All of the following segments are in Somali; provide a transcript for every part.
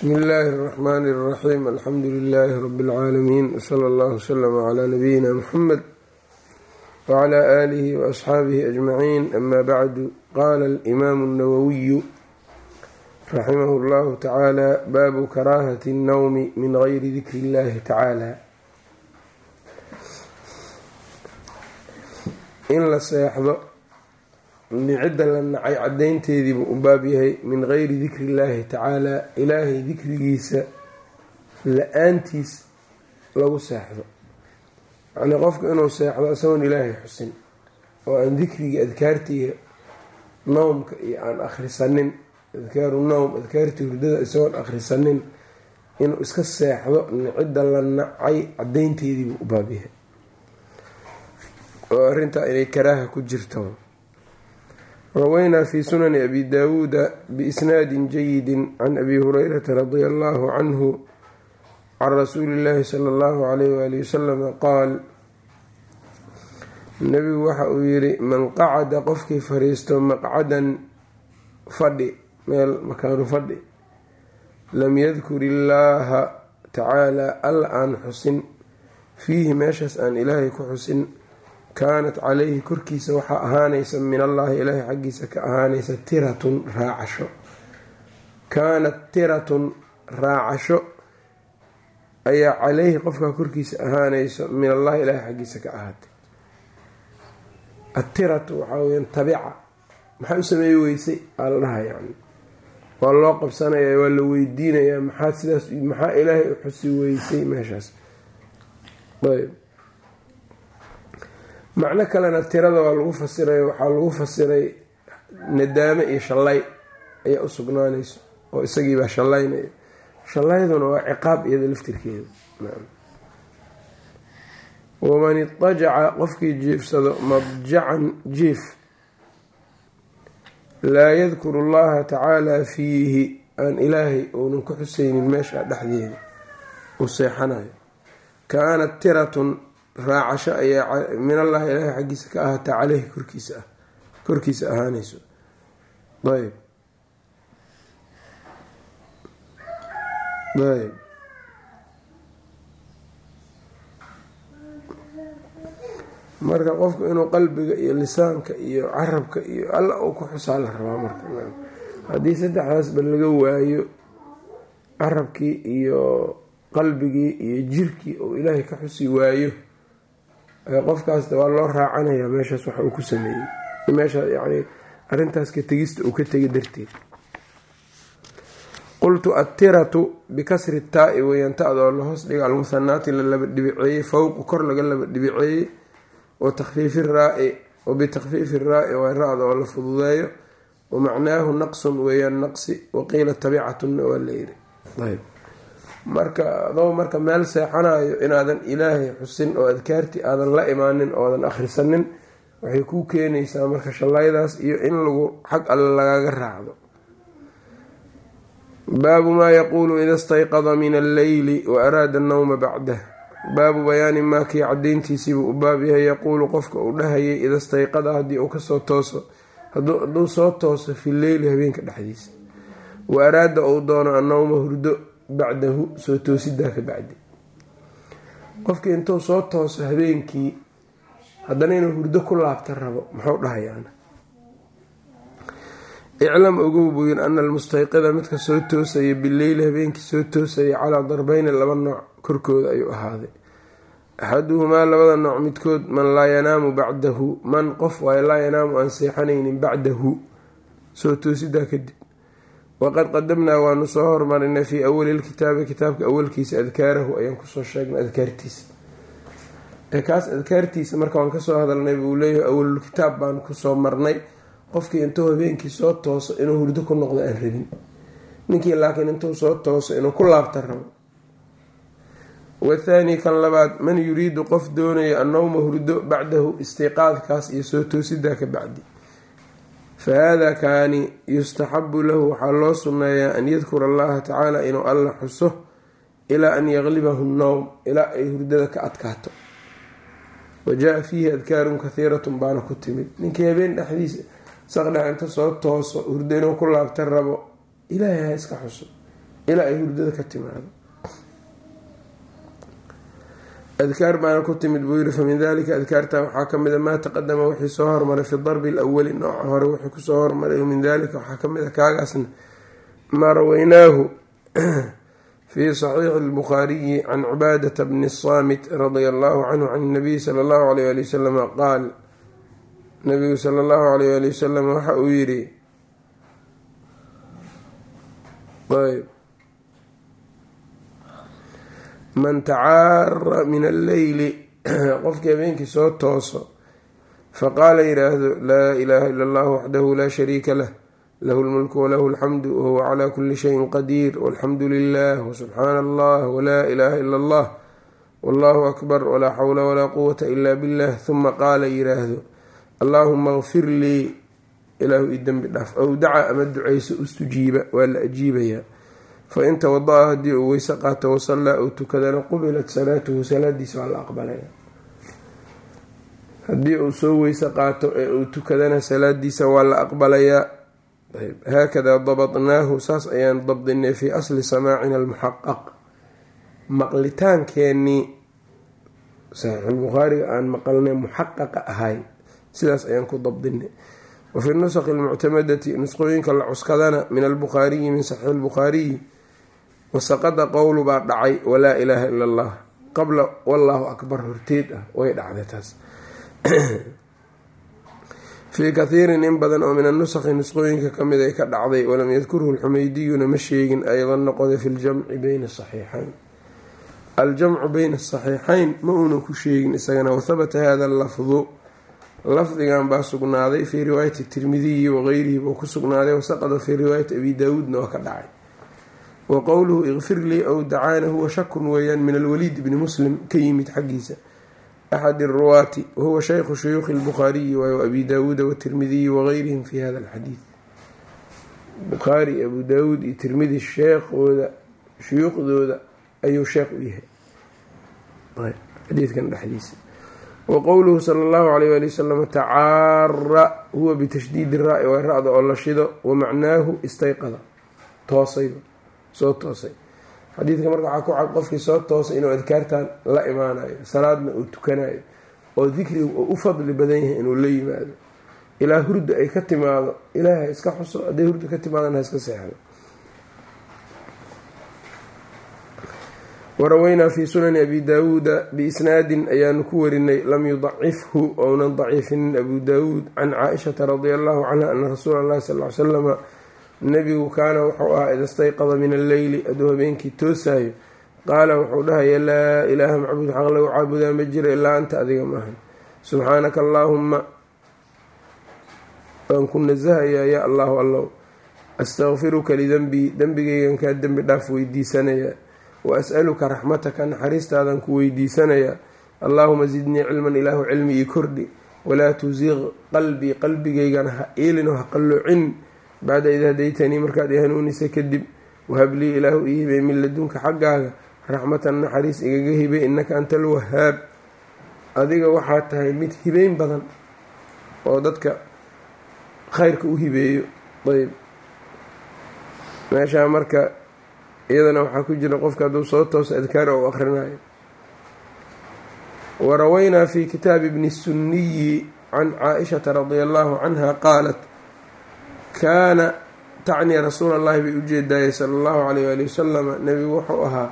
bsmi illaahi اraxmaani اraxiim alxamdu lilaahi rabi اlcaalamiin wsala allahu wslama cla nabiyina muxamed wcla aalihi waasxaabihi ajmaciin ama bacdu qaala alimaamu اnawawiyu raximahu llahu tacaala baabu karaahati اnnowmi min gayri dikri illahi tacaala in la seexdo nicida la nacay cadaynteediibuu u baab yahay min geyri dikri illaahi tacaala ilaahay dikrigiisa la'aantiis lagu seexdo. Yacnii qofku inuu seexdo isagoon ilaahay xusin oo aan dikrigii adkaartiiga nowmka iyo aan akhrisanin adkaaru nowm adkaartii hurdada isagoon akhrisanin inuu iska seexdo nicida la nacay cadaynteediibuu u baab yahay. Oo arrintaa inay karaaha ku jirto rawaynaa fi sunani abi daawuuda biisnaadin jayidi can abi hurayrata radia allahu canhu can rasuuli illaahi sala allahu alayh waali wasalama qaal nebigu waxa uu yiri man qacada qofkii fariisto maqcadan fadhi meel makaanu fadhi lam yadkur illaaha tacaala alla aan xusin fiihi meeshaas aan ilaahay ku xusin kaanat calayhi korkiisa waxaa ahaanaysa min allahi ilaahay xaggiisa ka ahaanaysa tiratun raacasho. Kaanat tiratun raacasho ayaa caleyhi qofkaa korkiisa ahaanayso min allahi ilaahay xaggiisa ka ahaatay. Atiratu waxaa weyaan tabica maxaa u sameey weysay? Aa la yani waa loo qabsanaya waa la weydiinayaa. Maxaa sidaas maxaa ilaahay u xusi weysay meeshaas? Ayb macno kalena tirada waa lagu fasiray waxaa lagu fasiray nadaame iyo shallay ayaa u sugnaanayso oo isagiibaa shallaynaya. Shallayduna waa ciqaab iyada laftirkeeda. Waman idajaca qofkii jiifsado madjacan jiif laa yadkuru allaha tacaala fiihi aan ilaahay uunan ku xusaynin meesha dhexdeeda uu seexanayo. Kaanat tiratun raacasho ayaa min allahi ilaahay xaggiisa ka ahaataa caleyhi korkiisa ah korkiisa ahaanayso. Ayb ayb marka qofku inuu qalbiga iyo lisaanka iyo carabka iyo alla uu ku xusaa la rabaa marka. Haddii saddexdaasba laga waayo carabkii iyo qalbigii iyo jirkii uu ilaahay ka xusi waayo qofkaas waa loo raacanaya meeshaas waxa uu ku sameeyey. Meesha yani arrintaas ka tegista uu ka tegay darteed. Qultu attiratu bikasri taa-i weyaan ta-doo la hoos dhiga almuhanaati la laba dhibiceeyey fowqu kor laga laba dhibiceeyey wa takfiifi raa-i wa bitakfiifi raa-i waa ra-da oo la fududeeyo wa macnaahu naqsun weeyaan naqsi waqiila tabicatunna waa la yiri ayb marka adoo marka meel seexanayo inaadan ilaahay xusin oo adkaarti aadan la imaanin oodan akhrisanin waxay kuu keenaysaa marka shallaydaas iyo in lagu xag alle lagaga raacdo. Baabu maa yaquulu ida stayqada min alleyli wa araada annowma bacdah baabu bayaani maa kii cadayntiisiibuu u baab yahay yaquulu qofka uu dhahayay ida stayqada haddii uu ka soo tooso hadduu soo tooso fi leyli habeenka dhexdiisa. Wa araada uu doono annowma hurdo bacdahu soo toosidaa ka bacdi. Qofkii intuu soo tooso habeenkii haddana inuu hurdo ku laabta rabo muxuu dhahayaana iclam ogow buu yiri ana almustayqida midka soo toosaya bileyli habeenkii soo toosaya calaa darbeyni laba nooc korkooda ayuu ahaaday. Axaduhumaa labada nooc midkood man laa yanaamu bacdahu man qof waayo laa yanaamu aan seexanaynin bacdahu soo toosidaa kadib waqad qadamnaa waanu soo hormarinay fii awali lkitaabi kitaabka awalkiisa adkaarahu ayaan ku soo sheegnay adkaartiisa kaas adkaartiisa marka waan ka soo hadalnay buu leeyahay awalulkitaab baan ku soo marnay qofkii intuu habeenkii soo tooso inuu hurdo ku noqdo aan rabin ninkii laakiin intuu soo tooso inuu ku laabta rabo wathaani kan labaad man yuriidu qof doonaya annowma hurdo bacdahu istiqaadkaas iyo soo toosidaa ka bacdi fa hada kaani yustaxabu lahu waxaa loo sunneeyaa an yadkura allaha tacaala inuu alla xuso ilaa an yaqlibahu nnowm ilaa ay hurdada ka adkaato wa jaa fiihi adkaarun kathiiratun baana ku timid ninkii habeen dhexdiisa saqdhex inta soo tooso hurdo inuu ku laabta rabo ilaahay ha iska xuso ilaa ay hurdada ka timaado adkaar baana ku timid buu yiri famin dalika adkaarta waxaa kamida ah maa taqadama wixii soo hormaray fi darbi alawali nooca hore wixii ku soo hormaray min dalika waxaa ka mid a ah kaagaasna maa raweynaahu fi saxiixi lbukhaariyi can cibaadata bni saamit radia allahu canhu can nabiyi sal allahu alayh ali wasalam qaal nabigu sal allahu alayh ali wasalam waxa uu yiri man tacaara min alleyli qofkii habeenkii soo tooso faqaala yidhaahdo laa ilaaha ila allah waxdahu laa shariika lah lahu lmulku walahu alxamdu wahuwa calaa kuli shayin qadiir walxamdu lilah wasubxaana allah walaa ilaaha ila allah wallahu akbar walaa xawla walaa quwata ila billah huma qaala yidhaahdo allaahuma kfir lii ilaahu i dembi dhaaf ow daca ama duceyso ustujiiba waa la ajiibayaa fain tawada-a haddii uu weyse qaato wasallaa ou tukadana qubilat salaatuhu salaadiisa waa la aqbalaya haddii uu soo weyse qaato ee uu tukadana salaadiisa waa la aqbalayaa haakadaa dabadnaahu saas ayaan dabdinay fii asli samaacina almuxaqaq maqlitaankeenii saxiixulbukhaariga aan maqalnay muxaqaqa ahayn sidaas ayaan ku dabdinay wafi nusaqi almuctamadati nusqooyinka la cuskadana min albukhaariyi min saxiixi lbukhaariyi wasaqada qowlu baa dhacay walaa ilaaha ila allah. Qabla wallaahu akbar. Horteed ah way dhacday taas. Fii kathiirin in badan oo min anusakhi nusqooyinka ka mid ay ka dhacday walam yadkurhu lxumeydiyuna ma sheegin aydan noqoda fi ljamci bayna asaxiixayn aljamcu bayna asaxiixayn ma uunan ku sheegin isagana wahabata hada lafdu lafdigan baa sugnaaday fii riwaayati tirmidiyi wagayrihi buu ku sugnaaday wasaqada fii riwaayati abi daawuudna waa ka dhacay wa qowluhu ikfir lii ow dacaana huwa shakun weeyaan min alwaliid bni muslim ka yimid xaggiisa. Axad iruwaati wahuwa shaykhu shuyuukhi lbukhaariyi waayo abi daawuuda watirmidiyi wageyrihim fi hada alxadiid bukhaari abu daawuud iyo tirmidi sheekhooda shuyuukhdooda ayuu sheekh u yahay. Xadiidkan dhexdiisa waqowluhu sala allahu alayh ali wasalam tacaara huwa bitashdiidi ra'i waa ra-da oo la shido wamacnaahu istayqada toosay soo toosay. Xadiidka marka waxaa ku cad qofkii soo toosay inuu adkaartan la imaanayo salaadna uu tukanayo oo dikriga uu u fadli badan yahay inuu la yimaado. Ilaa hurda ay ka timaado ilaaha iska xuso hadday hurda ka timaadana ha iska seexdo. Waraweynaa fi sunani abi daawuuda biisnaadin ayaanu ku warinay lam yudacifhu ounan daciifinin. Abu daawuud can caaishata radia allahu canha ana rasuula allahi sal ly salama nebigu kaana wuxuu ahaa ida stayqada min alleyli hadduu habeenkii toosayo qaala wuxuu dhahaya laa ilaaha macbuud xaq lagu caabudaa ma jiro ilaa anta adiga maahan subxaanaka allaahuma waan ku nasahayaa yaa allahu allow. Astakfiruka lidenbii dembigaygan kaa dembi dhaaf weydiisanayaa. Wa as-aluka raxmataka naxariistaadan ku weydiisanayaa. Allaahuma zidnii cilman ilaahu cilmi ii kordhi. Walaa tusiq qalbii qalbigaygana ha eelino ha qalloocin bacda id hadaytanii markaad i hanuunisa kadib wahablii ilaahu ii hibay min ladunka xaggaaga raxmatan naxariis igaga hibay innaka anta alwahaab. Adiga waxaa tahay mid hibeyn badan oo dadka khayrka u hibeeyo. Ayb meeshaa marka iyadana waxaa ku jira qofka hadduu soo tooso adkaar ou akhrinayo. Waraweynaa fi kitaabi bni sunniyi can caaishata radia allahu canha qaalat kaana tacnii rasuula allahi bay ujeedaayay sala allahu calayh waali wasalama nebigu wuxuu ahaa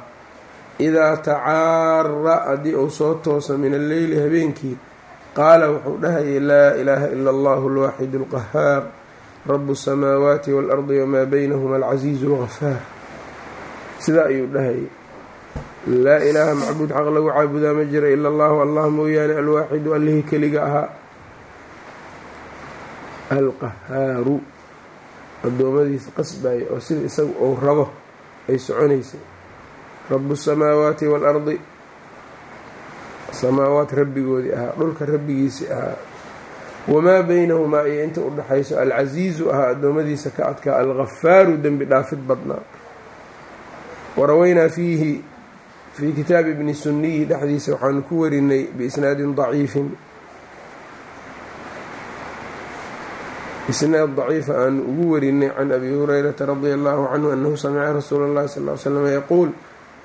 idaa tacaara haddii uu soo tooso min alleyli habeenkii qaala wuxuu dhahayay laa ilaaha ila allahu alwaaxidu alqahaar rabu asamaawaati waalardi wamaa baynahuma alcasiizu algafaar sidaa ayuu dhahayay laa ilaaha macbuud xaq lagu caabudaa ma jira ila allahu. Allah mooyaane alwaaxidu allihii keliga ahaa alqahaaru addoommadiisa qasbaya oo sida isagu uu rabo ay soconaysay. Rabu samaawaati waalardi samaawaat rabbigoodii ahaa dhulka rabbigiisii ahaa. Wamaa baynahumaa iyo inta u dhexayso alcasiizu ahaa addoommadiisa ka adkaa alghafaaru dembi dhaafid badnaa waraweynaa fiihi fii kitaabi bni sunniyi dhexdiisa waxaanu ku warinay biisnaadin daciifin isnaad daciifa aanu ugu warinay can abi hurayrata radia allahu canhu anahu samica rasuula اllahi sal slam yaquul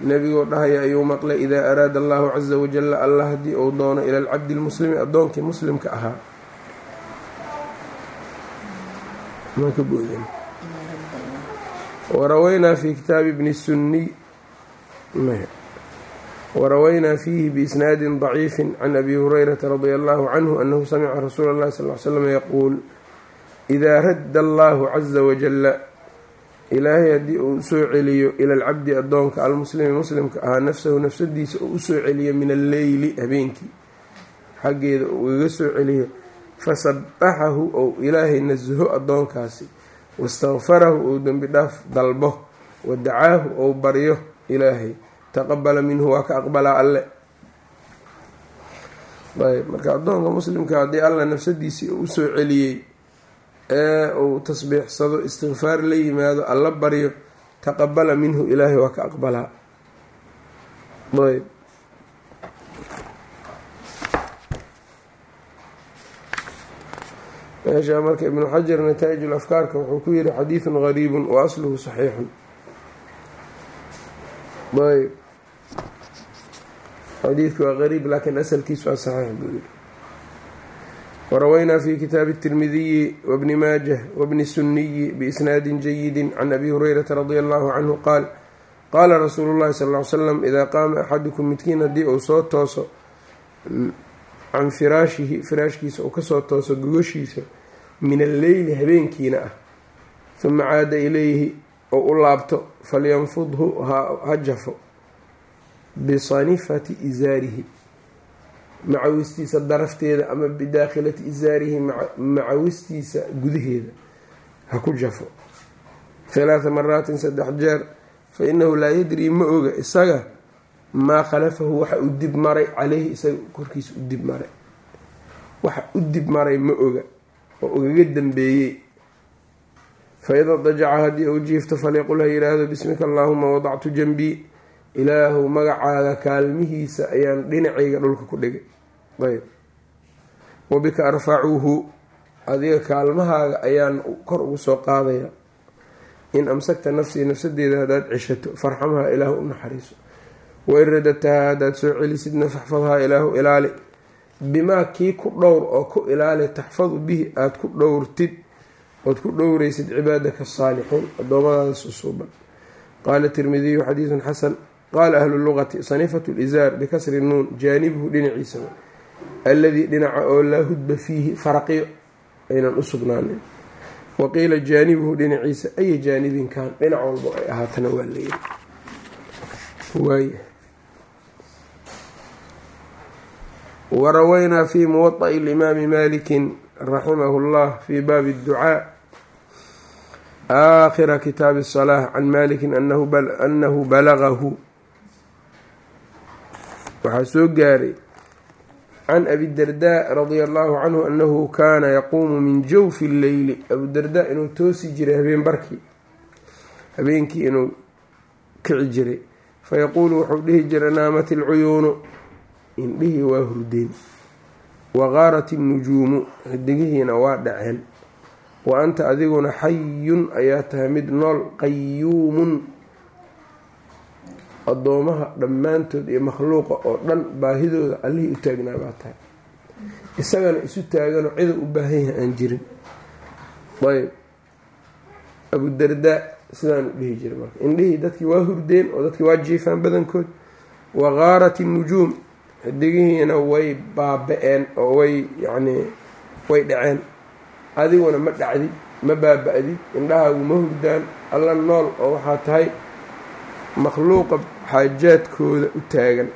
nebigoo dhahaya ayuu maqlay idaa araada allahu caza wajala allah haddii uu doono ila alcabdi lmuslimi addoonkii muslimka ahaa. Warawaynaa fi kitaabi bni suniy warawaynaa fiihi biisnaadin daciifi can abi hurayrata radia allahu canhu anahu samica rasuula اllahi sal l slam yaquul idaa radda allahu caza wajala ilaahay haddii uu u soo celiyo ila alcabdi addoonka almuslimi muslimka ahaa nafsahu nafsadiisa uu u soo celiyo min alleyli habeenkii xaggeeda uu igaga soo celiyo fasabaxahu ou ilaahay nasaho addoonkaasi wastakfarahu ou dembi dhaaf dalbo wadacaahu ou baryo ilaahay taqabala minhu waa ka aqbalaa alle ayb marka addoonka muslimka haddii alla nafsadiisii uu u soo celiyey ee uu tasbiixsado istikfaar la yimaado alla baryo taqabala minhu ilaahay waa ka aqbalaa ayb. Meeshaa marka ibnu xajar nataa'ij afkaarka wuxuu ku yihi xadiidun gariibun wa asluhu ayb. Xadiidku waa gariib laakiin asalkiisu waa saxiix buu yihi warawaynaa fi kitaabi الtirmidiyi wbni maajah wbni suniyi biisnaadi jayidi can abi hurayrata radia allahu canhu qaal qaala rasuulu llahi sal ly slam idaa qaama axadukum midkiin haddii uu soo tooso can firaashihi firaashkiisa uu ka soo tooso gogashiisa min alleyli habeenkiina ah huma caada ilayhi oo u laabto falyanfudhu ha jafo bisanifati isaarihi macawistiisa darafteeda ama bidaakhilati isaarihi macawistiisa gudaheeda. Ha ku jafo. Halaatha maraatin saddex jeer fa inahu laa yadrii ma oga isaga maa khalafahu waxa u dib maray caleyhi isaga korkiisa u dib maray. Waxa u dib maray ma oga oo ugaga dambeeyey. Fa ida dajaca haddii uu jiifto falyaqul ha yidhaahdo bismika allaahuma wadactu janbii ilaahu magacaaga kaalmihiisa ayaan dhinacayga dhulka ku dhigay ayb. Wabika arfacuhu adiga kaalmahaaga ayaan kor ugu soo qaadaya. In amsakta nafsii nafsadeeda haddaad ceshato farxamhaa ilaahu u naxariiso. Wain radatahaa haddaad soo celisidna faxfadhaa ilaahu ilaali. Bimaa kii ku dhowr oo ku ilaali taxfadu bihi aada ku dhowrtid ood ku dhowraysid cibaadaka asaalixiin adoomadaada susuuban qaala tirmidiyu xadiidun xasan. Qaala ahlu lugati sanifatu lizaar bikasri nuun jaanibuhu dhinaciisa alladii dhinaca oo laa hudba fiihi faraqyo aynan u sugnaanin wa qiila jaanibuhu dhinaciisa aya jaanibin kaan dhinac walbo ay ahaatana waa layiri waaya warawaynaa fi muwaطa'i limaami malikin raximahu llah fi baabi اdducaa aakhira kitaabi الصalaaة can malikin anahu balagahu waxaa soo gaaray can abidardaa radia allahu canhu anahu kaana yaquumu min jawfi lleyli abudardaa inuu toosi jiray habeen barkii habeenkii inuu kici jiray fayaquulu wuxuu dhihi jiray naamat ilcuyuunu indhihii waa hurdeen waqaarat innujuumu xidigihiina waa dhaceen wa anta adiguna xayun ayaa tahay mid nool qayuumun addoomaha dhammaantood iyo makhluuqa oo dhan baahidooda allihii u taagnaa baa tahay. Isagana isu taaganoo cida u baahan yahay aan jirin. Ayb abudardaa sidaanu dhihi jiray marka. Indhihii dadkii waa hurdeen oo dadkii waa jiifaan badankood. Waqaarat innujuum xidigihiina way baaba-een oo way yacnii way dhaceen. Adiguna ma dhacdid ma baaba-did indhahaagu ma hurdaan. Alla nool oo waxaa tahay makhluuqa xaajaadkooda u taagan.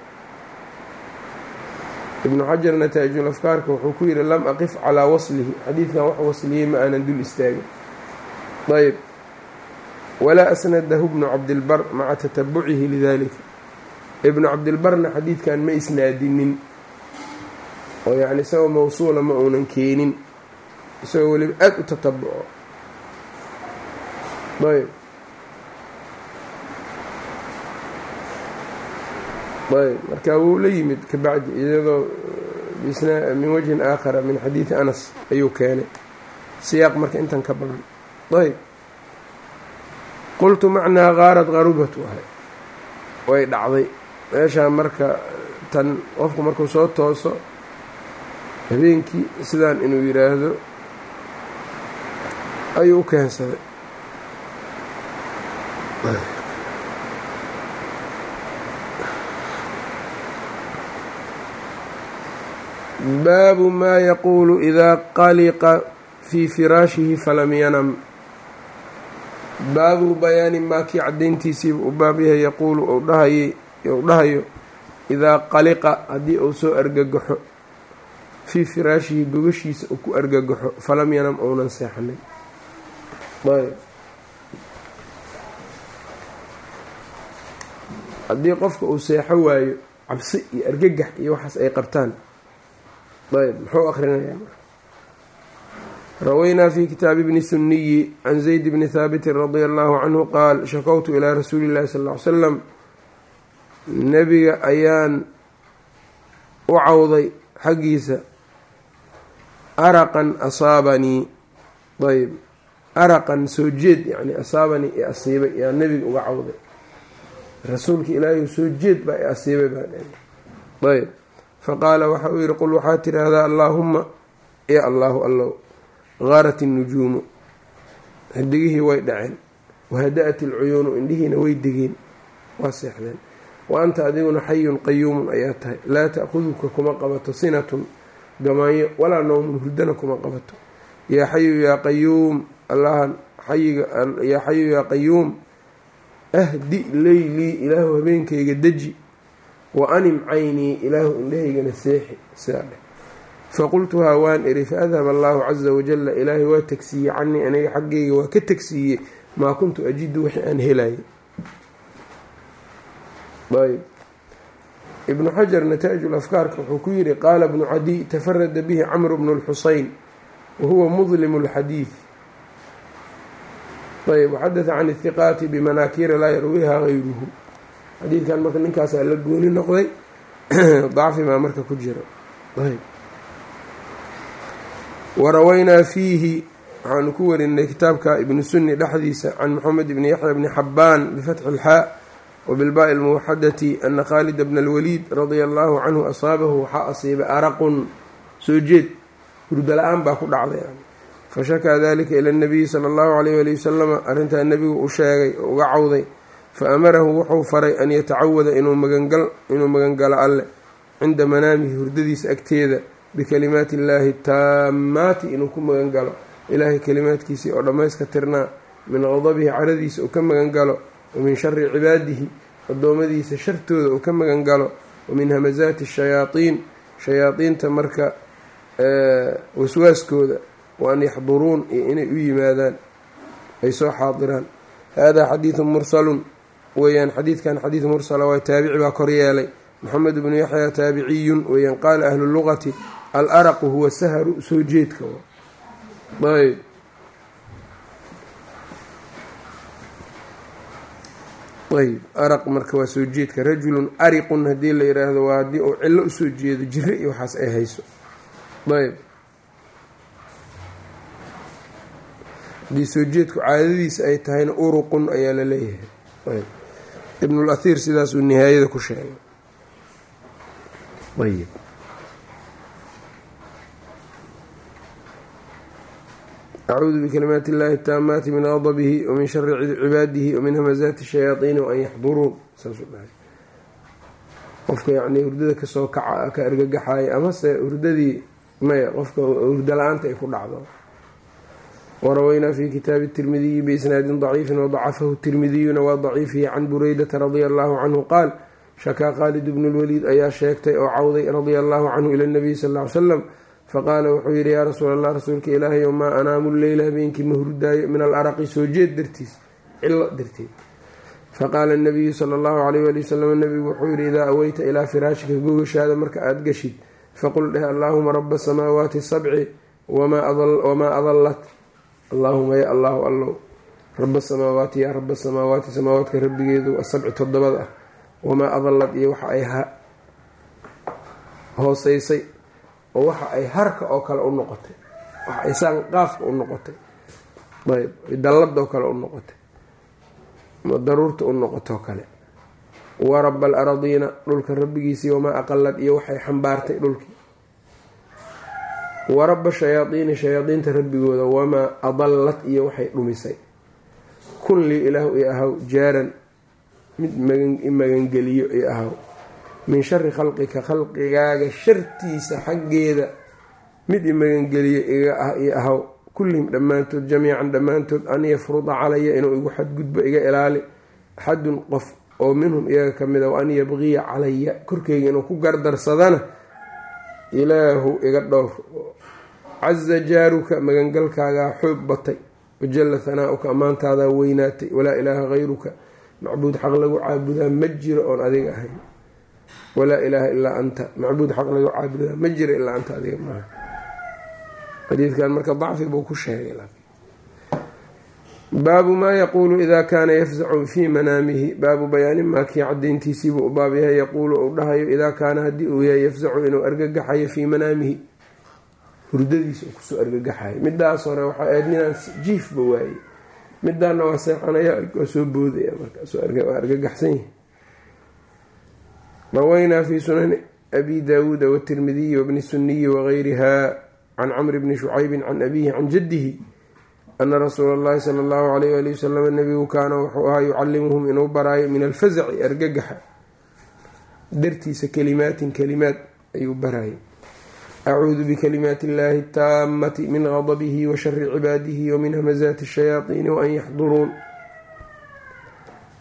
Ibnu xajar nataa'ijul afkaarka wuxuu ku yidhi lam aqif calaa waslihi. Xadiidkan wax wasliyey ma aanan dul istaagin ayb walaa asnadahu bnu cabdilbar maca tatabucihi lidalika ibnu cabdilbarna xadiidkan ma isnaadinin. Oo yacni isagoo mawsuula ma uunan keenin. Isagoo weliba aada u tatabuco. Ayb ayb marka wuu la yimid kabacdi iyadoo min wajhin aakhara min xadiidi anas ayuu keenay. Siyaaq marka intan ka badan ayb qultu macnaa qaarad qarubat wahay way dhacday. Meeshaa marka tan qofku markuu soo tooso habeenkii sidaan inuu yidhaahdo ayuu u keensaday baabu maa yaquulu idaa qaliqa fii firaashihi falam yanam. Baabu bayaani maa kii cadayntiisiiba u baab yahay yaquulu u dhahayo idaa qaliqa haddii uu soo argagaxo fii firaashihi gogashiisa uu ku argagaxo falam yanam ounan seexanin haddii qofka uu seexo waayo cabsi iyo argagax iyo waxaas ay qabtaan ayb muxuu akrinayaa rawaynaa fi kitaabi bni suniyi can zayd bni haabitin radia allahu canhu qaal shakowtu ilaa rasuuli illahi sal ly salam nebiga ayaan u cawday xaggiisa araqan asaabanii ayb araqan soo jeed yani asaabanii i asiibay yaa nebiga uga cawday rasuulka ilaahi soo jeed baa i asiibay baa ayb faqaala waxa uu yihi qul waxaad tidhaahdaa allaahumma ya allaahu allow gaarat innujuumu xidigihii way dhaceen wahada-at ilcuyuunu indhihiina way degeen waa seexdeen. Wa anta adiguna xayun qayuumun ayaa tahay. Laa ta'khuduka kuma qabato sinatun gamaanyo walaa nowmun hurdana kuma qabato. Yaa xayu yaa qayuum allahan xayiga yaa xayu yaa qayuum ahdi leylii ilaahu habeenkayga deji wa anim caynii ilaahu indhahaygana seexi sidaa dheh faqultuhaa waan iri faadhaba allaahu casa wajalla ilaahay waa tegsiiyey canii aniga xaggayga waa ka tegsiiyey maa kuntu ajidu wixii aan helayay ayb ibnu xajar nataa'ij lafkaarka wuxuu ku yidhi qaala bnu cadiy tafarada bihi camru bnu lxuseyn wahuwa mudlimu lxadiid ayb waxadata can ihiqaati bimanaakiira laa yarwiiha gayruhu xadiidkan marka ninkaasaa la gooni noqday. Dacfi baa marka ku jira. Warawaynaa fiihi waxaanu ku warinay kitaabka ibnu sunni dhexdiisa can moxamed ibni yaxya bni xabaan bifatxi ilxaa wabilbaa'i almuwaxadati ana khaalida bna alwaliid radia allaahu canhu asaabahu waxaa asiibay araqun. Soo jeed hurdala-aan baa ku dhacday. Fashakaa dalika ila nabiyi sala allahu alayh ali wasalama arrintaa nebigu u sheegay oo uga cawday fa amarahu wuxuu faray an yatacawada inuu magangalo alle cinda manaamihi hurdadiisa agteeda bikalimaati illaahi taammaati inuu ku magan galo ilaahay kalimaadkiisii oo dhammayska tirnaa min qadabihi caradiisa uu ka magan galo wa min shari cibaadihi addoommadiisa shartooda uu ka magan galo wa min hamasaati shayaaiin shayaadiinta marka waswaaskooda wa an yaxduruun iyo inay u yimaadaan ay soo xaadiraan haadaa xadiidun mursalun weeyaan xadiidkan xadiid mursala waa taabici baa kor yeelay. Moxamed bnu yaxya taabiciyun weeyaan qaala ahlu lugati alaraqu huwa saharu soo jeedka. Ayb. Ayb araq marka waa soo jeedka. Rajulun ariqun haddii la yidhaahdo waa haddii uu cillo u soo jeedo jiro iyo waxaas ay hayso. Ayb. Haddii soo jeedku caadadiisa ay tahayna uruqun ayaa la leeyahay ibnul athiir sidaasuu nihaayada ku sheegay. Ayb acuudu bikalimaati illaahi ataamaati min qadabihi wamin shari cibaadihi wamin hamasaati shayaaiini waan yaxduruun. Saasuu dhahay. Qofka yacnii hurdada ka soo kaca ka argagaxaya amase hurdadii maya qofka hurda la'aanta ay ku dhacdo warawaynaa fi kitaabi tirmidiyi biisnaadin daciifin wadacafahu tirmidiyuna waa daciifihi can bureydata radia allahu canhu qaal shakaa khaalid bnu lwaliid ayaa sheegtay oo cawday radia allahu canhu ila nabiy sal ly salam faqaala wuxuu yidhi yaa rasuul allah rasuulka ilaahayow maa anaamu leyla habeenkii ma hurdaayo min alaraqi soo jeed dartiis cilo darteed faqaala nabiyu sala allahu alayh wali wasalam nabigu wuxuu yidhi idaa aweyta ilaa firaashika gogashaada marka aada gashid faqul dheh allaahuma raba asamaawaati sabci wamaa adallat allaahuma ya allahu allow. Raba asamaawaati yaa raba asamaawaati samaawaadka rabbigeedu asabci todobada ah wamaa adallad iyo waxa ay hooseysay oo waxa ay harka oo kale u noqotay. Isaan qaafka u noqotay. Ayb dalladoo kale u noqotay. Daruurta u noqotoo kale. Wa raba alaradiina dhulka rabbigiisii wamaa aqalad iyo waxay xambaartay dhulkii wa raba shayaadiini shayaadiinta rabbigooda wamaa adallat iyo waxay dhumisay. Kun lii ilaahu i ahaw jaaran mid magangeliyo i ahaw min shari khalqika khalqigaaga shartiisa xaggeeda mid i magangeliyo i ahaw kullihim dhammaantood jamiican dhammaantood an yafruda calaya inuu igu xadgudbo iga ilaali. Axadun qof oo minhum iyaga ka mid a wa an yabqiya calaya. Korkeyga inuu ku gardarsadana ilaahu iga dhowr casa jaaruka magangalkaagaa xoog batay wajalla hanaauka ammaantaadaa weynaatay walaa ilaaha hayruka macbuud xaq lagu caabudaa ma jiro oon adiga ahayn. Walaa ilaaha ilaa anta macbuud xaq lagu caabudaa ma jiro ilaa anta adiga maaha xadiidkan marka dacfi buu ku sheegay baabu maa yaquulu idaa kaana yafzacu fii manaamihi baabu bayaani maa kii cadayntiisiibuu u baab yahay yaquulu uu dhahayo idaa kaana haddii uu yahay yafzacu inuu argagaxayo fii manaamihi hurdadiisa ku soo argagaxayo midaas hore waxaa ahayd ninaan jiifba waayey. Midaana waa seexanaya waa soo boodaya markawaa argagaxsan yahay. Rawaynaa fi sunani abi daawuuda watirmidiyi wabni suniyi wagayriha can camri bni shucaybin can abihi can jaddihi ana rasuula allahi sala allahu alayh wali wasalam nabigu kaana wuxuu ahaa yucallimuhum inuu baraayo min alfazaci argagaxa. Dartiisa kalimaatin kalimaad ayuu barayay acuudu bikalimaati illahi ataamati min qadabihi wa shari cibaadihi wa min hamazaati shayaadiini waan yaxduruun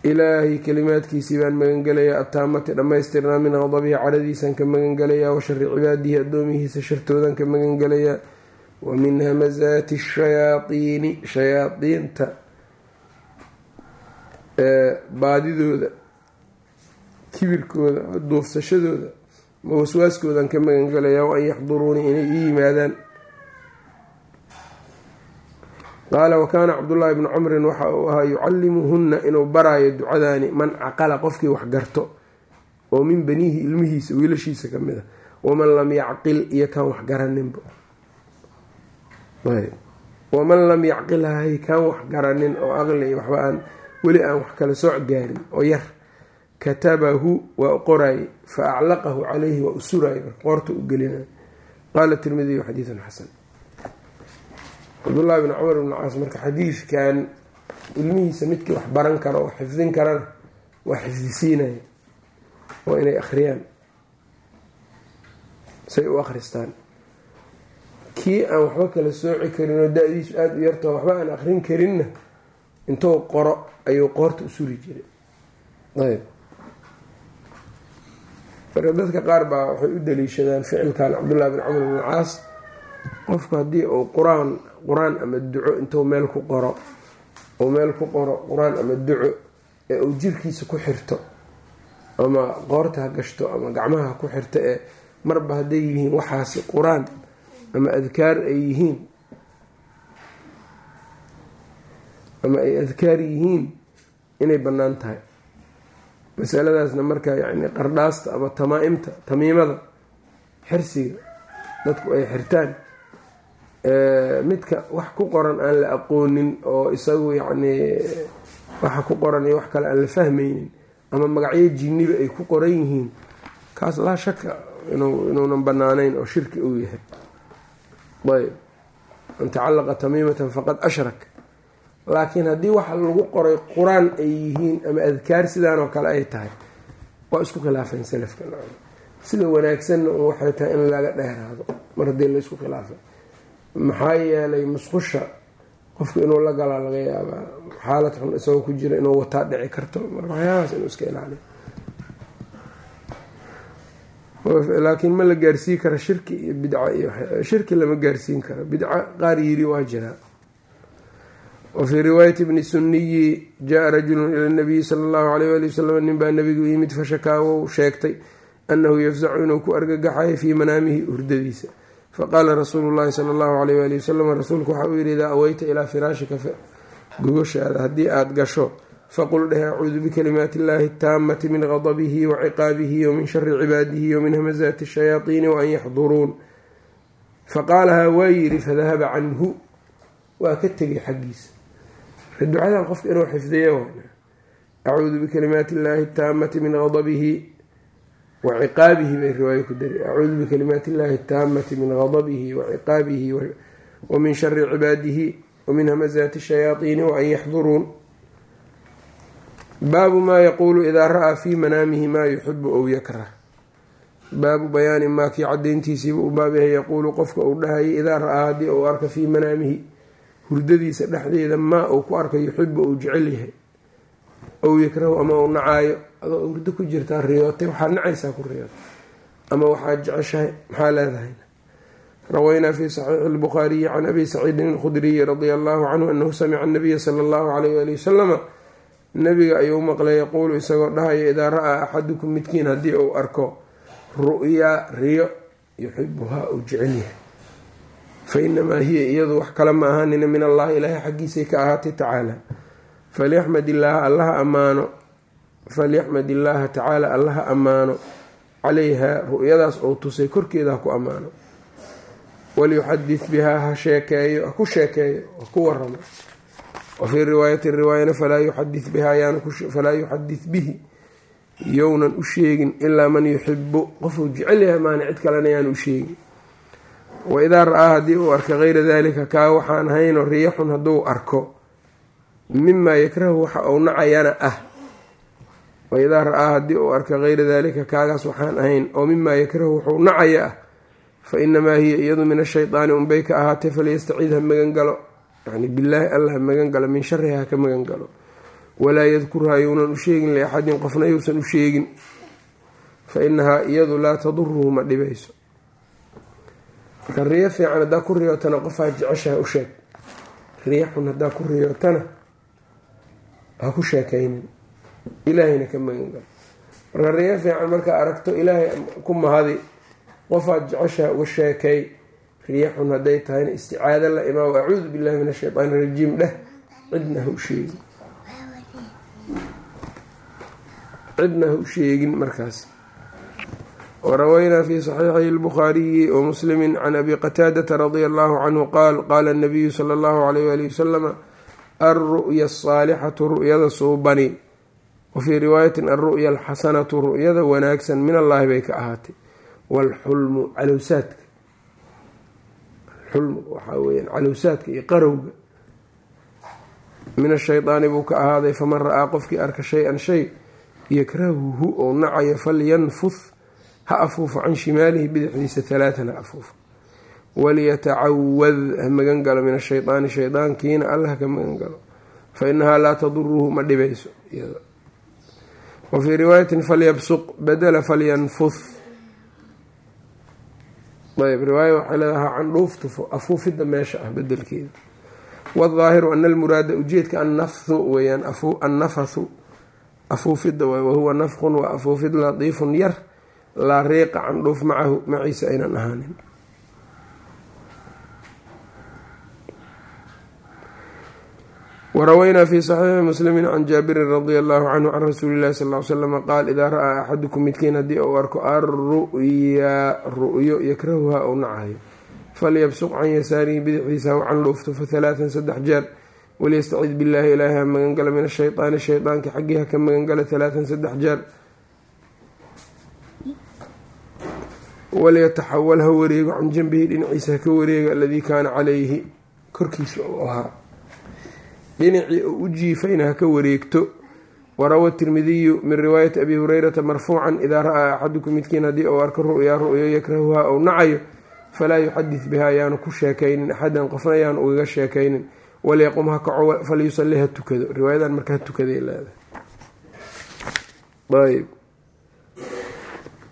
ilaahay kalimaadkiisii baan magangelayaa attaamati dhammaystirnaa min qadabihi caradiisaan ka magangelayaa wa shari cibaadihi addoomihiisa shartoodan ka magangelayaa wa min hamazaati shayaadiini shayaadiinta baadidooda kibirkooda duufsashadooda ma waswaaskoodan ka magangelayaa wa an yaxduruunii inay ii yimaadaan. Qaala wakaana cabdullaahi bnu camrin waxa uu ahaa yucallimuhunna inuu baraayo ducadaani man caqala qofkii wax garto oo min baniihi ilmihiisa wiilashiisa ka mid a waman lam yacqil iyo kaan wax garaninba waman lam yacqil hay kaan wax garanin oo aqli waxba aan weli aan wax kala sooc gaarin oo yar katabahu waa qoraayey fa aclaqahu calayhi waa u suraayay qoorta u gelinay. Qaala tirmidiyu xadiidun xasan. Cabdullaahi bn cumar bn caas marka xadiidkan ilmihiisa midkii wax baran karo oo xifdin karana waa xifdisiinaya oo inay akhriyaan. Say u akhristaan. Kii aan waxba kala sooci karin oo da-diisu aada u yartao waxba aan akrin karinna intuu qoro ayuu qoorta u suri jiray. Ayb marka dadka qaar baa waxay u daliishadaan ficilkan cabdullahi bn camr bn caas. Qofku haddii uu qur'aan qur'aan ama duco intuu meel ku qoro uu meel ku qoro qur'aan ama duco ee uu jirkiisa ku xirto ama qoorta ha gashto ama gacmaha ha ku xirto ee marba hadday yihiin waxaasi qur'aan ama adkaar ay yihiin ama ay adkaar yihiin inay bannaan tahay masaladaasna marka yacni qardhaasta ama tamaa-imta tamiimada xirsiga dadku ay xirtaan midka wax ku qoran aan la aqoonin oo isagu yacnii waxa ku qoran iyo wax kale aan la fahmaynin ama magacyo jinniba ay ku qoran yihiin kaas laa shaka inuunan banaanayn oo shirki uu yahay. Ayb man tacallaqa tamiimatan faqad ashrak laakiin haddii waxa lagu qoray qur'aan ay yihiin ama adkaar sidaan oo kale ay tahay waa isku khilaafeen salafka sida wanaagsanna un waxay tahay in laga dheeraado mar haddii la isku khilaafay. Maxaa yeelay musqusha qofku inuu la galaa laga yaabaa xaalad xun isagoo ku jira inuu wataa dhici karto marka waxyaabahaas inuu iska ilaaliyo. Laakiin ma la gaarsiin karo shirki iyo bidca iyo shirki lama gaarsiin karo. Bidca qaar yiri waa jiraa wafii riwaayati bni suniyi jaa rajulun ila nabiyi sala allahu alayh wali wasalam nin baa nabigu yimid fashakaawow sheegtay annahu yafzacu inuu ku argagaxayo fii manaamihi hurdadiisa faqaala rasuulu llahi sala allahu alayh wali wasalam rasuulku waxa uu yidhi idaa aweyta ilaa firaashika gogoshaada haddii aada gasho faqul dheh acuudu bikalimaati illahi ataamati min qadabihi wa ciqaabihi wa min shari cibaadihi wa min hamazaati shayaatiini wa an yaxduruun faqaalahaa waa yidhi fadahaba canhu waa ka tegay xaggiisa ducadan qofka inuu xifdiyo acuudu bikalimaati illaahi ataamati min gadabihi wa ciqaabihi bay riwaayo ku dari. Acuudu bikalimaati illaahi ataamati min gadabihi wa ciqaabihi wa min shari cibaadihi wa min hamazaati shayaaiini wa an yaxduruun. Baabu maa yaquulu idaa ra'aa fii manaamihi maa yuxibu ow yakrah. Baabu bayaani maa kii cadayntiisiiba u baabyahay yaquulu qofka uu dhahayay idaa ra'aa haddii uu arka fii manaamihi hurdadiisa dhexdeeda maa uu ku arka yuxibu uu jecel yahay ow yakrahu ama uu nacaayo adoo hurdo ku jirtaa riyootay waxaad nacaysaa ku riyootay ama waxaad jeceshahay maxaa leedahay? Rawaynaa fi saxiixi lbukhaariyi can abi saciidin alkhudriyi radia allahu canhu anahu samica anabiya sala allahu alayh ali wasalama nabiga ayuu maqlay yaquulu isagoo dhahaya idaa ra'aa axadukum midkiin haddii uu arko ru'yaa riyo yuxibuhaa uu jecel yahay fa inamaa hiya iyadu wax kale ma ahaanina min allahi ilaahay xaggiisay ka ahaatay tacaala. Falyaxmad illaaha allaha ammaano. Falyaxmad illaaha tacaala allaha ammaano. Calayhaa ru'yadaas oo tusay korkeeda ha ku ammaano. Waliyuxadid bihaa ha sheekeeyo ha ku sheekeeyo ha ku waramo wa fii riwaayati riwaayana falaa yuxadid bihaa falaa yuxadid bihi. Yownan u sheegin ilaa man yuxibu qofuu jecel yahay maana cid kalena yaan u sheegin waidaa ra'aa haddii uu arka keyra dalika kaa waxaan hayno riixun hadduu arko mimaa yakrahu waxa uu nacayana ah waidaa ra'aa haddii uu arka keyra dalika kaagaas waxaan ahayn oo mimaa yakrahu wuxuu nacaya ah fa inamaa hiya iyadu min ashaydaani unbay ka ahaatay falyastacid ha magan yani bilaahi alla ha magan min shariha ha ka magan galo walaa yadkurhaa younan u sheegin liaxadin qofna yousan u sheegin fa inahaa iyadu laa taduruhu ma dhibayso marka riyo fiican haddaa ku riyootana qofaa jeceshaha u sheeg. riyo xun haddaa ku riyootana ha ku sheekaynin ilaahayna ka magan galo marka riyo fiican markaa aragto ilaahay ku mahadi qofaad jeceshaha uga sheekay riyo xun hadday tahayna isticaado la imaa acuudu billahi min ashaytaan irajiim dheh cidna ha u sheegin. cidna ha u sheegin markaas warawaynaa fi saxiixi lbukhaariyi wa muslimi can abi qataadata radia allahu canhu qaal qaala nabiyu sala allahu alayh ali wasalama alru'ya asaalixatu ru'yada suubani wa fii riwaayatin alru'ya alxasanatu ru'yada wanaagsan min allahi bay ka ahaatay waalxulmu calowsaadka xulmu waxaa weyaan calowsaadka iyo qarowga min ashaydaani buu ka ahaaday faman ra'aa qofkii arka shay-an shay yakrahuhu ou nacayo ha afuufo can shimaalihi bidixdiisa halaatan ha afuufo. Waliyatacawad ha magan galo min ashaydaani shaydaankiina alla haka magan galo. Fa inahaa laa taduruhu ma dhibayso wa fii riwaayatin falyabsuq badala falyanfuth ayb riwaaya waxay leedaha candhuuf tufo afuufidda meesha ah bedelkeeda waaldaahiru ana almuraada ujeedka annafhu weyaan annafathu afuufidda waay wahuwa nafqun waa afuufid latiifun yar laa riiqa candhuuf macahu maciisa aynan ahaanin. Warawaynaa fi saxiixi muslimi can jaabirin radia allahu canhu can rasuuli llahi sal l slama qaal idaa ra'aa axadukum midkiin haddii uu arko alru'yaa ru'yo yakrahuha ou nacayo falyabsuq can yasaarihi bidixdiisa haw candhuufto fa halaatan saddex jeer waliyastacid billaahi ilaahi ha magangala min ashaydaani shaydaanka xaggii ha ka magangala halaatan saddex jeer waliyataxawal ha wareego can janbihi dhinaciisa ha ka wareega aladii kaana calayhi. Korkiisa uu ahaa. Dhinacii uu u jiifayna ha ka wareegto. Warawa tirmidiyu min riwaayati abi hurayrata marfuucan idaa ra'aa axadukum midkiin haddii uu arko ru'yaa ru'yo yakrahuha ou nacayo falaa yuxadid biha ayaanu ku sheekaynin axadan qofna ayaanu ugaga sheekaynin. Walyaqum ha kaco falyusalli ha tukado. Riwaayadan marka ha tukaday leedahay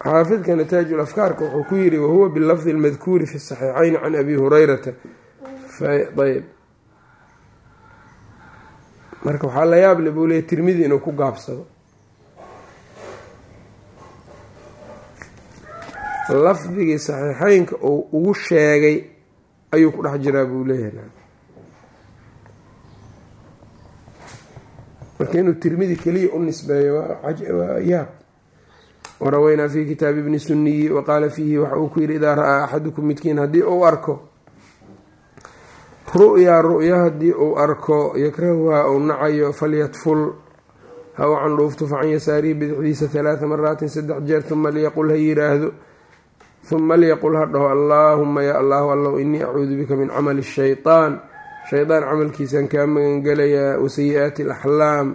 xaafidka nataaju afkaarka wuxuu ku yiri wahuwa bilafdi lmadkuuri fi saxiixayn can abi hurayrata. Ayb marka waxaa la yaable buu leeyay tirmidi inuu ku gaabsado. Lafdigii saxiixeynka uu ugu sheegay ayuu ku dhex jiraa buu leeyahay. Marka inuu tirmidi keliya u nisbeeyo waa yaab waraweynaa fi kitaabi bni suniyi waqaala fiihi waxa uu ku yidhi idaa ra'aa axadukum midkiin haddii uu arko ru'yaa ru'yo haddii uu arko yakrahuhaa uu nacayo falyatful ha u candhuufto facan yasaarihi bidixdiisa halaata maraatin saddex jeer uma liyaqul ha yiraahdo uma liyaqul ha dhaho allaahuma yaa allahu allow inii acuudu bika min camali shaytaan shaydaan camalkiisaan kaa magangelayaa wasayi-aati alaxlaam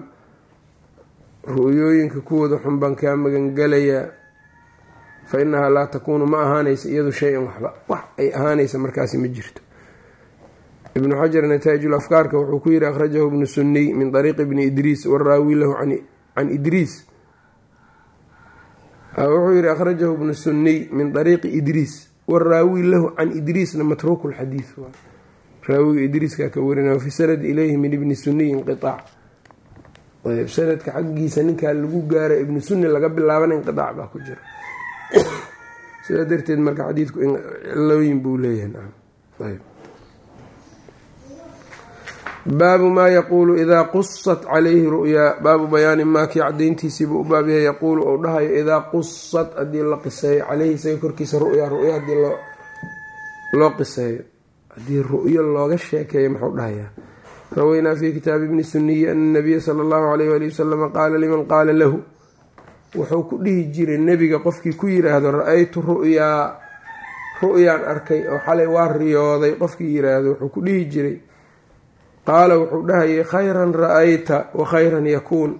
ru-yooyinka kuwooda xun baan kaa magangelayaa fa inahaa laa takuunu ma ahaanaysa iyadu shay-an waxba. Wax ay ahaanaysa markaasi ma jirto. Ibnu xajar nataa'ijul afkaarka wuxuu ku yidhi akhrajahu ibnu suniy min ariiqi bni idriis waraawi lahu can idriis. Wuxuu yihi akhrajahu ibnu suniy min ariiqi idriis waraawi lahu can idriisna matruuku lxadiid raawiga idriiskaa ka warina wafi sanad ilayhi min ibni suniy inqiaac sanadka xaggiisa ninkaa lagu gaara ibnu suni laga bilaabana inqiaac baa ku jira. Sidaa darteed marka xadiidku cilooyin buu leeyahay baabu maa yaquulu idaa qusat calayhi ru'yaa baabu bayaani maa kii cadayntiisiibuu u baab yahay yaquulu ou dhahayo idaa qusat haddii la qiseeyo caleyhi isaga korkiisa ru'yaa ru'ya haddii loo qiseeyo haddii ru'yo looga sheekeeyo muxuu dhahayaa raweynaa fi kitaabi bni suniyi ana nabiya sala allahu alayh ali wasalama qaala liman qaala lahu wuxuu ku dhihi jiray nebiga qofkii ku yiraahdo ra'aytu ru'yaa ru'yaan arkay oo xalay waa riyooday qofkii yiraahdo wuxuu ku dhihi jiray qaala wuxuu dhahayay khayran ra'ayta wa khayran yakuun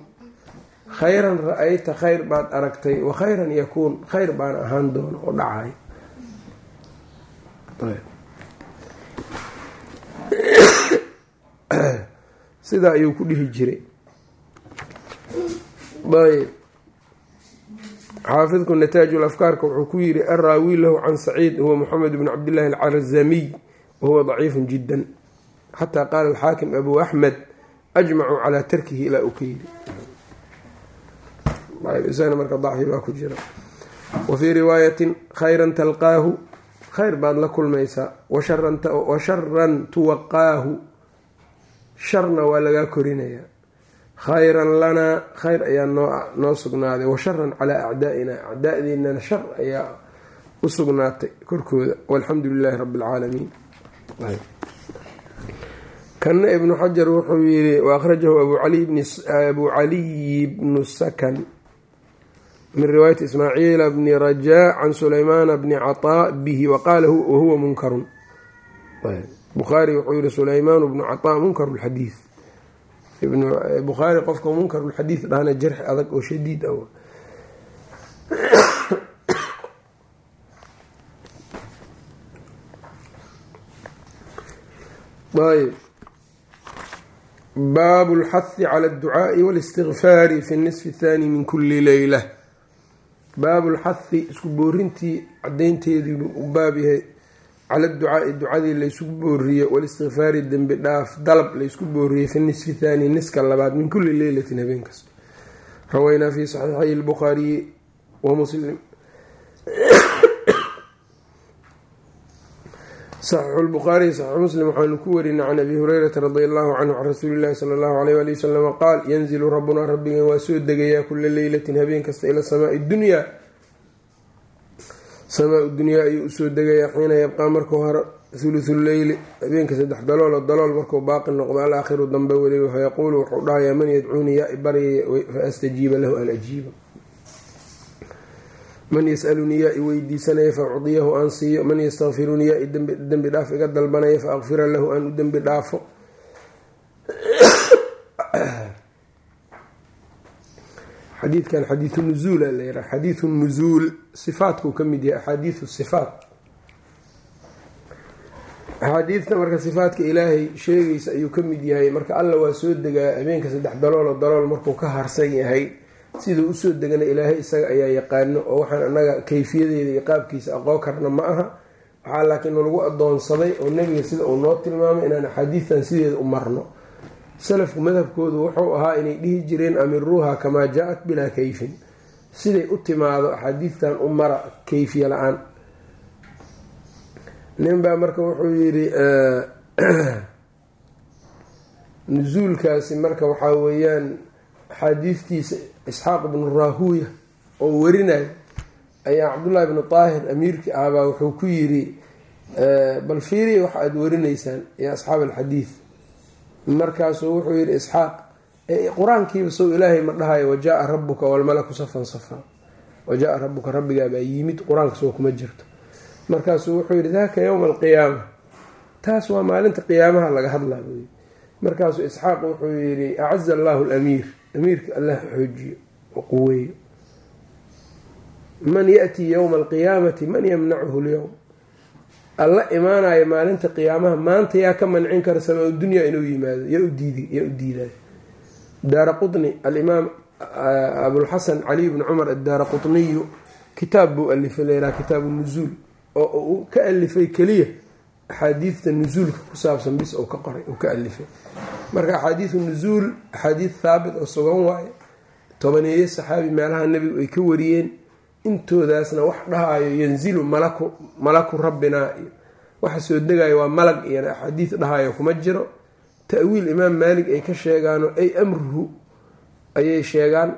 khayran ra'ayta khayr baad aragtay wa khayran yakuun khayr baana ahaan doono oo dhacay sidaa ayuu ku dhihi jiray. Xaafidku nataajul afkaarka wuxuu ku yiri araawi lahu can saciid huwa moxamed bn cabdillahi alcarazamiy wahuwa daciifun jiddan. Xataa qaala alxaakim abu axmed ajmacuu calaa tarkihi ilaa uu ka yiri isagana marka dacfi baa ku jira. Wa fii riwaayatin khayran talqaahu khayr baad la kulmaysaa wa sharan tuwaqaahu sharna waa lagaa korinayaa. Khayran lanaa khayr ayaa noo sugnaaday. Wa sharan calaa acdaa'ina acdaa'deennana shar ayaa u sugnaatay korkooda. Walxamdu lilaahi rabbi alcaalamiin kanna ibnu xajar wuxuu yiri waakhrajahu abu caliy bnu sakan min riwaayati ismaaciila bni rajaa can sulaymaana bni cataa bihi waqaala wahuwa munkarun bukhaari wuxuu yihi sulaymaan bnu cataa munkaru lxadiid bukhaari qofka munkarulxadiid dhahna jarxi adag oo shadiid ah. Ayb baabu lxahi cala adducaai walistigfaari fi nisfi athaani min kuli leyla baabu lxahi isku boorintii cadaynteediibuu u baab yahay cala ducaai ducadii laysugu booriye walistikfaari dembi dhaaf dalab laysku booriyey fi nisfi thaani niska labaad min kuli leylatin habeen kasta raweynaa fi saxiixay lbukhaariyi wa muslim. Saxiixu lbukhaariy saxiix muslim waxaanu ku warinay can abi hureyrata radi allahu canhu can rasuuli illahi sala allahu alayh wali wasalama qaal yanzilu rabbunaa rabbigan waa soo degayaa kula leylatin habeen kasta ila samaai dunyaa samaa dunyaa ayuu u soo degayaa xiina yabqaa markuu haro thuluthu leyli habeenka saddex daloolo dalool markuu baaqi noqdo alaakhiru dambe weliba fayaquulu wuxuu dhahayaa man yadcuuni yaa ibaryaya fa astajiiba lahu an ajiiba man yasalunii yaa i weydiisanaya fa aan siiyo man yastakfirunii yaa i dembi dhaaf iga dalbanaya fa akfira lahu aan u dembi dhaafo xadiidkan xadiidu nuzuula la yiraha xadiidu nuzuul sifaatkuu ka mid yahay axaadiidu sifaat. Axaadiidta marka sifaatka ilaahay sheegaysa ayuu ka mid yahay marka alla waa soo degaa habeenka saddex daloolo dalool markuu ka harsan yahay siduu u soo degana ilaahay isaga ayaa yaqaano oo waxaan anaga kayfiyadeeda iyo qaabkiisa aqoon karna ma aha. Waxaa laakiin lagu adoonsaday oo nebiga sida uu noo tilmaamay inaan axaadiistan sideeda u marno salafku madhabkoodu wuxuu ahaa inay dhihi jireen amiruuha kamaa jaa-at bilaa kayfin. Siday u timaado axaadiistan u mara kayfiya la'aan. Nin baa marka wuxuu yidhi nusuulkaasi marka waxaa weeyaan axaadiistiisa isxaaq ibnu raahuuya oo warinayo ayaa cabdullaahi bnu daahir amiirkii ahbaa wuxuu ku yiri bal fiiriya waxa aada warinaysaan ya asxaab alxadiid markaasuu wuxuu yihi isxaaq qur'aankiiba sow ilaahay ma dhahayo wajaaa rabuka walmalaku safan safan. Wajaaa rabuka rabbigaabaa yimid qur'aanka soo kuma jirto. Markaasuu wuxuu yihi daaka yowma alqiyaama taas waa maalinta qiyaamaha laga hadlaa buyi markaasuu isxaaq wuxuu yihi acaza allahu lamiir amiirka allah xoojiyo oo quweeyo. Man yatii yowma alqiyaamati man yamnachu lyowm alla imaanayo maalinta qiyaamaha maanta yaa ka mancin kara samaa dunya inuu yimaado yaa u diidayo daara qutni alimaam abulxasan caliy bni cumar addaara qutniyu kitaab buu alifay layraa kitaabu nuzuul oo uu ka alifay keliya axaadiidta nuzuulka ku saabsan bis uu ka qoray uu ka alifay. Marka axaadiidu nuzuul axaadiid thaabit oo sugan waaye tobaneeye saxaabi meelaha nebigu ay ka wariyeen intoodaasna wax dhahayo yanzilu malaku malaku rabbinaa iyo waxa soo degayo waa malag iyona axaadiid dhahayo kuma jiro. Ta-wiil imaam maalik ay ka sheegaano ay amruhu ayay sheegaan.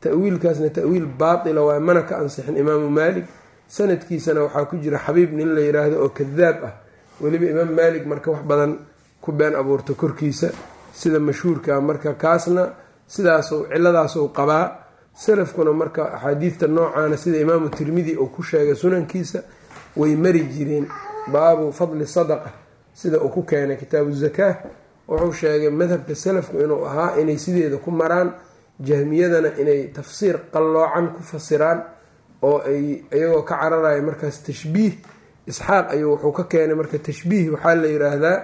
Ta-wiilkaasna ta-wiil baatila waa mana ka ansixin imaamu maalik. Sanadkiisana waxaa ku jira xabiib nin la yiraahdo oo kadaab ah. Weliba imaam maalik marka wax badan ku been abuurta korkiisa sida mashhuurka marka kaasna sidaas ciladaasuu qabaa salafkuna marka axaadiidta noocaana sida imaamu tirmidi uu ku sheegay sunankiisa way mari jireen. Baabu fadli sadaqa sida uu ku keenay kitaabu zakaa wuxuu sheegay madhabka salafku inuu ahaa inay sideeda ku maraan jahmiyadana inay tafsiir qalloocan ku fasiraan oo ay iyagoo ka cararaya markaas tashbiih isxaaq ayuu wuxuu ka keenay marka tashbiih waxaa la yiraahdaa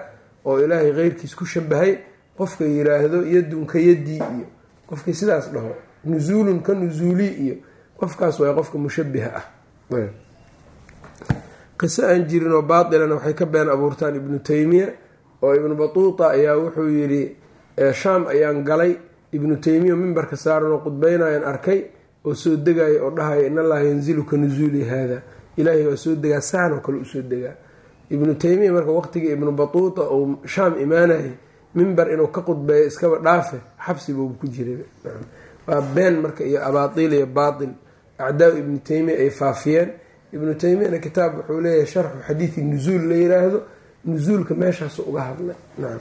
oo ilaahay keyrkiis ku shabahay qofka yiraahdo yadun ka yadii iyo qofkii sidaas dhaho nusuulun ka nusuuli iyo qofkaas waa qofka mushabiha ah. Qiso aan jirin oo baatilana waxay ka been abuurtaan ibnu taymiya oo ibnu batuuta ayaa wuxuu yidhi shaam ayaan galay ibnu taymiya mimbarka saaran oo qudbeynayaan arkay oo soo degaya oo dhahaya in allaha yanzilu nusuuli haada. Ilaahay waa soo degaa saanoo kale u soo degaa. Ibnu taymiya marka waqtigii ibnu batuuta uu shaam imaanayay mimbar inuu ka qudbeeyo iskaba dhaafe xabsibuuba ku jiray waa been marka iyo abaatiil iyo baatil. Acdaa ibnu taymiya ay faafiyeen. Ibnu taymiyana kitaab wuxuu leeyahay sharxu xadiidi nusuul la yiraahdo. Nusuulka meeshaas uga hadlay. Nacam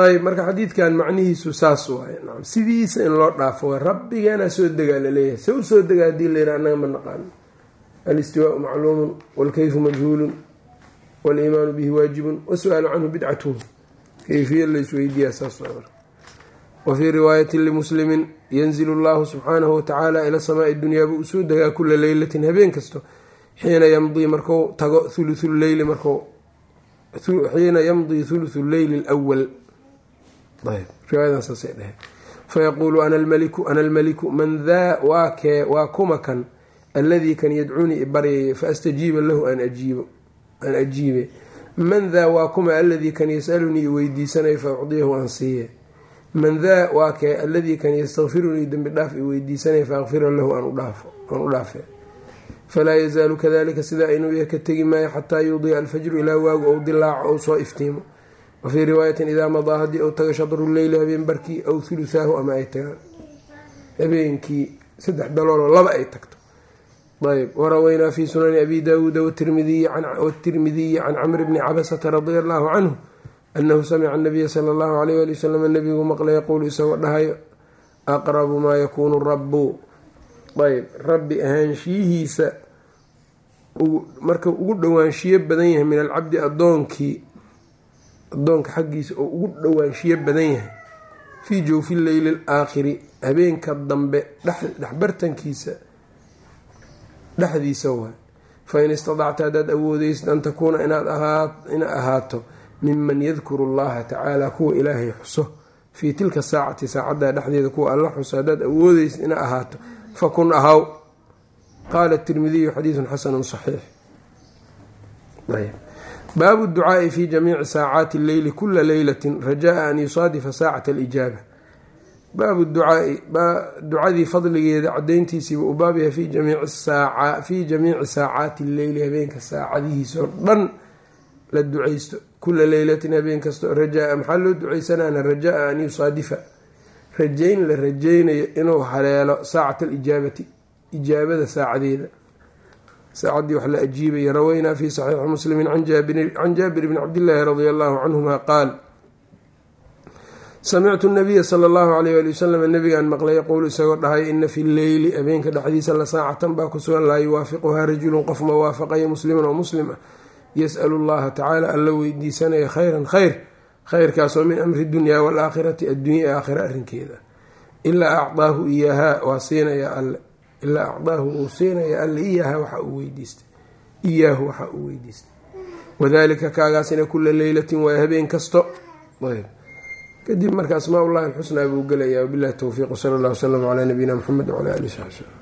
ayb marka xadiidkan macnihiisu saas waaye. Nacam sidiisa in loo dhaafo waa rabbigeena soo degaa la leeyahay se u soo degaa haddii layidhaha annaga ma naqaano alistiwaau macluumun walkayfu majhuulun waliimaanu bihi waajibun wasu-aalu canhu bidcatun kayfiya laysweydiiyaa saas wafii riwaayati limuslimin yanzilu llahu subxaanahu watacaala ila samaai dunyaa buu u soo degaa kula leylatin habeen kasto xiina yamdii marku tago thuluthu leyli marku xiina yamdii thuluthu leyli lwal riwaayadansaasay dheheen fayaquulu ana almaliku ana almaliku man daa waa kee waa kuma kan alladii kan yadcuunii ibaryaya faastajiiba lahu aan ajiibe man daa waa kuma alladii kan yasalunii iweydiisanayo fa ucdiyahu aan siiye man daa waa kee alladii kan yastakfirunii dembi dhaaf i weydiisanaya faakfira lahu aan u dhaafe falaa yazaalu kadalika sidaa inuu yahay ka tegi maayo xataa yuudiya alfajru ilaa waagu ou dilaaco ou soo iftiimo. Wafii riwaayatin idaa madaa haddii ou tago shadru leyli habeen barkii aw thuluthaahu ama ay tagaan. Habeenkii saddex dalooloo laba ay tagto ayb waraweynaa fi sunani abi daawuuda watirmidiyi can camri bni cabasata radia allahu canhu anahu samica anabiya sala allahu alayh ali wasalam nabigu maqla yaquulu isagoo dhahayo aqrabu maa yakuunu rabbu. Ayb rabbi ahaanshiyihiisa marka ugu dhowaanshiyo badan yahay min alcabdi adoonkii adoonka xaggiisa oo ugu dhowaanshiyo badan yahay fii jawfi leyli alaakhiri habeenka dambe dhexbartankiisa dhexdiisa waay. Fain istadacta haddaad awoodeysid an takuuna inaad ahaato miman yadkuru allaha tacaala kuwa ilaahay xuso. Fii tilka saacati saacadda dhexdeeda kuwa alla xuso haddaad awoodeysid ina ahaato fakun ahaw qaala tirmidiyu xadiidun xasanu saxiix. Baabu ducaai fi jamiici saacaati lleyli kula leylatin rajaa an yusaadifa saacata alijaaba baabu ducaai ducadii fadligeeda cadayntiisiiba uu baab yahay fii jamiici saacaati lleyli habeenka saacadihiisoo dhan la ducaysto kula leylatin habeen kasto rajaa maxaa loo ducaysanaana rajaa an yusaadifa. Rajayn la rajaynayo inuu haleelo saacat alijaabati ijaabada saacadeeda. Saacaddii wax la ajiibaya rawaynaa fi saxiixi muslimi can jaabir bni cabdillaahi radia allahu canhuma qaal samictu nabiya sala allahu alayh ali wasalam nabigaan maqlay yaquulu isagoo dhahay ina fi lleyli habeenka dhexdiisa la saacatan baa ku sugan laa yuwaafiquhaa rajulun qof ma waafaqaya musliman oo muslim ah yas'alu llaha tacaala alla weydiisanaya khayran khayr khayrkaasoo min amri dunyaa waalaakhirati addunya ee aakhira arrinkeeda ilaa acdaahu iyaahaa waa siinayaa alle ilaa acdaahu uu siinaya alle iyaaha waxa uu weydiistay iyaahu waxa uu weydiistay wadalika kaagaasina kula leylatin waa habeen kasto kadib marka asmaa ullahi alxusnaa buu gelayaa wabilahi towfiiq wsala allah wslam calaa nabiyina muxamed wcala ali saxbi slm